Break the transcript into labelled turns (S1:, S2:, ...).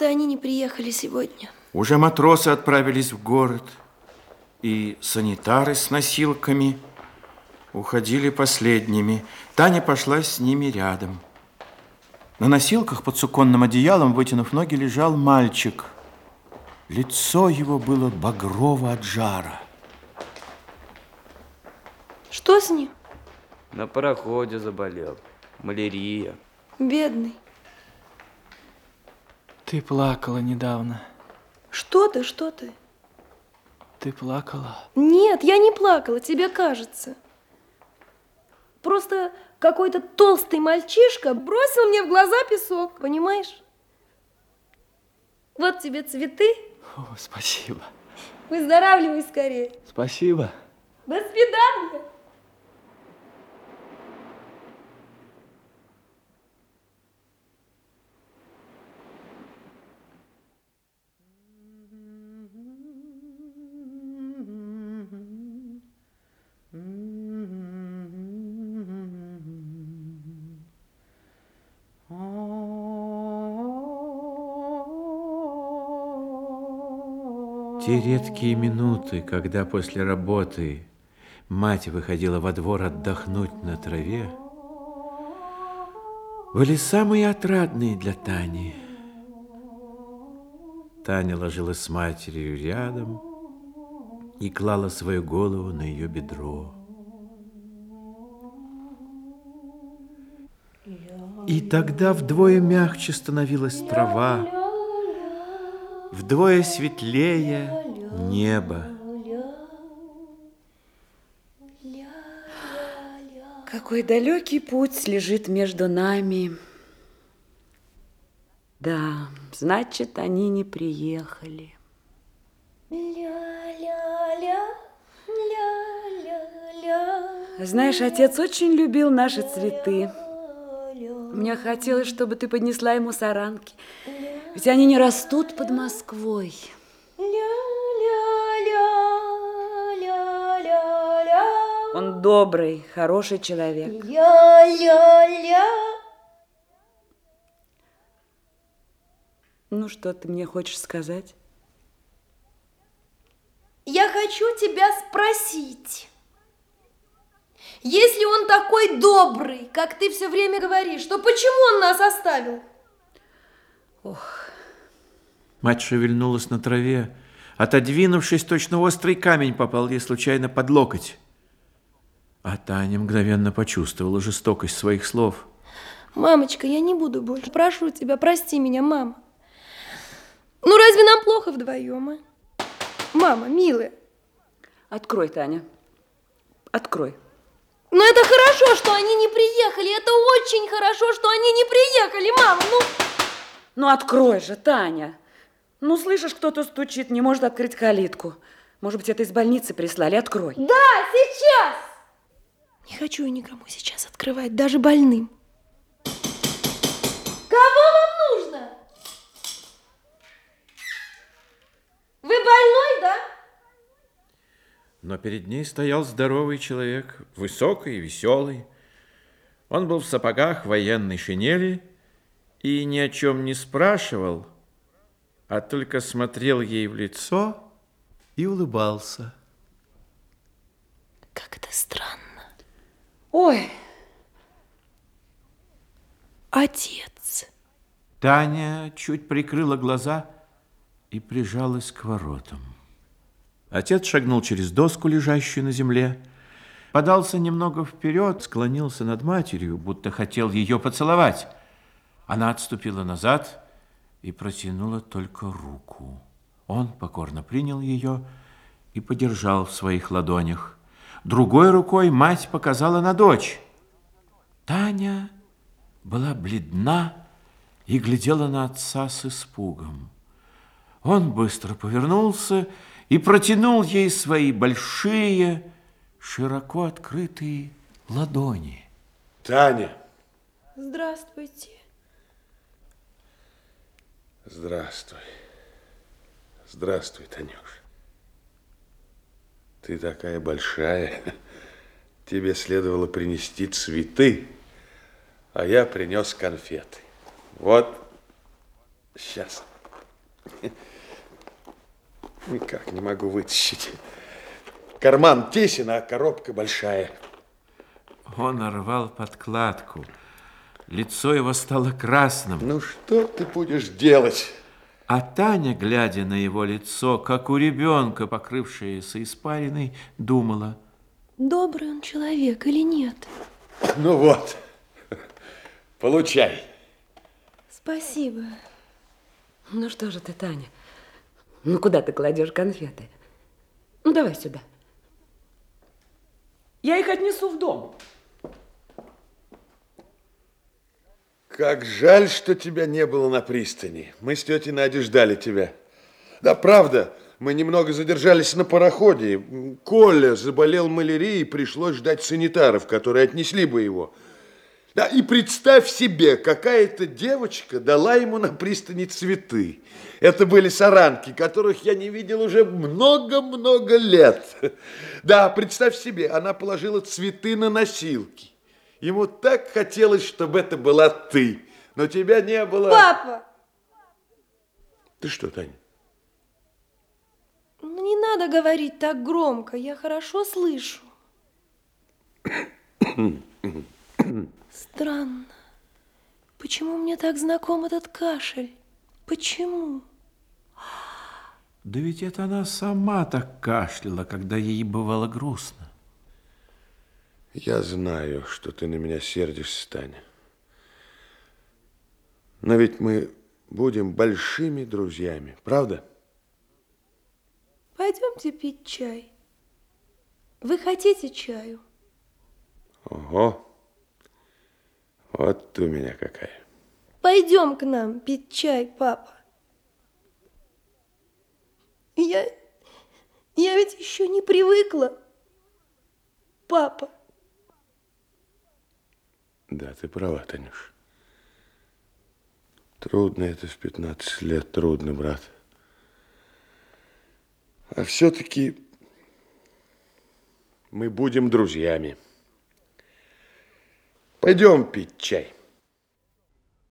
S1: что они не приехали сегодня.
S2: Уже матросы отправились в город, и санитары с носилками уходили последними. Таня пошла с ними рядом. На носилках под суконным одеялом, вытянув ноги, лежал мальчик. Лицо его было багрово от жара.
S1: Что с ним?
S3: На пароходе заболел. Малярия.
S1: Бедный.
S4: Ты плакала недавно.
S1: Что ты, что ты?
S4: Ты плакала?
S1: Нет, я не плакала, тебе кажется. Просто какой-то толстый мальчишка бросил мне в глаза песок, понимаешь? Вот тебе цветы.
S4: О, спасибо.
S1: Выздоравливай скорее.
S4: Спасибо.
S1: До свидания.
S2: Те редкие минуты, когда после работы мать выходила во двор отдохнуть на траве, были самые отрадные для Тани. Таня ложилась с матерью рядом и клала свою голову на ее бедро. И тогда вдвое мягче становилась трава, вдвое светлее небо.
S5: Какой далекий путь лежит между нами. Да, значит, они не приехали. Знаешь, отец очень любил наши цветы. Мне хотелось, чтобы ты поднесла ему саранки. Ведь они не растут под Москвой. Он добрый, хороший человек. Ну, что ты мне хочешь сказать?
S1: Я хочу тебя спросить. Если он такой добрый, как ты все время говоришь, то почему он нас оставил?
S5: Ох.
S2: Мать шевельнулась на траве. Отодвинувшись, точно острый камень попал ей случайно под локоть. А Таня мгновенно почувствовала жестокость своих слов.
S1: Мамочка, я не буду больше. Прошу тебя, прости меня, мама. Ну, разве нам плохо вдвоем, а? Мама, милая.
S5: Открой, Таня. Открой.
S1: Но это хорошо, что они не приехали. Это очень хорошо, что они не приехали, мама. Ну,
S5: Ну, открой же, Таня. Ну, слышишь, кто-то стучит, не может открыть калитку. Может быть, это из больницы прислали. Открой.
S1: да, сейчас. Не хочу я никому сейчас открывать, даже больным. Кого вам нужно? Вы больной, да?
S2: Но перед ней стоял здоровый человек, высокий и веселый. Он был в сапогах военной шинели и ни о чем не спрашивал, а только смотрел ей в лицо и улыбался.
S1: Как это странно.
S5: Ой,
S1: Отец.
S2: Таня чуть прикрыла глаза и прижалась к воротам. Отец шагнул через доску, лежащую на земле, подался немного вперед, склонился над матерью, будто хотел ее поцеловать. Она отступила назад и протянула только руку. Он покорно принял ее и подержал в своих ладонях. Другой рукой мать показала на дочь. Таня была бледна и глядела на отца с испугом. Он быстро повернулся и протянул ей свои большие, широко открытые ладони.
S6: Таня,
S1: Здравствуйте.
S6: Здравствуй. Здравствуй, Танюш. Ты такая большая. Тебе следовало принести цветы, а я принес конфеты. Вот, сейчас. Никак не могу вытащить. Карман тесен, а коробка большая.
S2: Он рвал подкладку. Лицо его стало красным.
S6: Ну, что ты будешь делать?
S2: А Таня, глядя на его лицо, как у ребенка, покрывшееся испариной, думала,
S1: Добрый он человек или нет?
S6: Ну вот, получай.
S1: Спасибо.
S5: Ну что же ты, Таня? Ну куда ты кладешь конфеты? Ну давай сюда. Я их отнесу в дом.
S6: Как жаль, что тебя не было на пристани. Мы с тетей Надей ждали тебя. Да, правда, мы немного задержались на пароходе. Коля заболел малярией, пришлось ждать санитаров, которые отнесли бы его. Да, и представь себе, какая-то девочка дала ему на пристани цветы. Это были саранки, которых я не видел уже много-много лет. Да, представь себе, она положила цветы на носилки. Ему так хотелось, чтобы это была ты, но тебя не было.
S1: Папа!
S6: Ты что, Таня?
S1: Ну не надо говорить так громко, я хорошо слышу. Странно. Почему мне так знаком этот кашель? Почему?
S2: да ведь это она сама так кашляла, когда ей бывало грустно.
S6: Я знаю, что ты на меня сердишься, Таня. Но ведь мы будем большими друзьями, правда?
S1: Пойдемте пить чай. Вы хотите чаю?
S6: Ого, вот ты у меня какая.
S1: Пойдем к нам пить чай, папа. Я, я ведь еще не привыкла, папа.
S6: Да, ты права, Танюш. Трудно это в 15 лет, трудно, брат. А все-таки мы будем друзьями. Пойдем пить чай.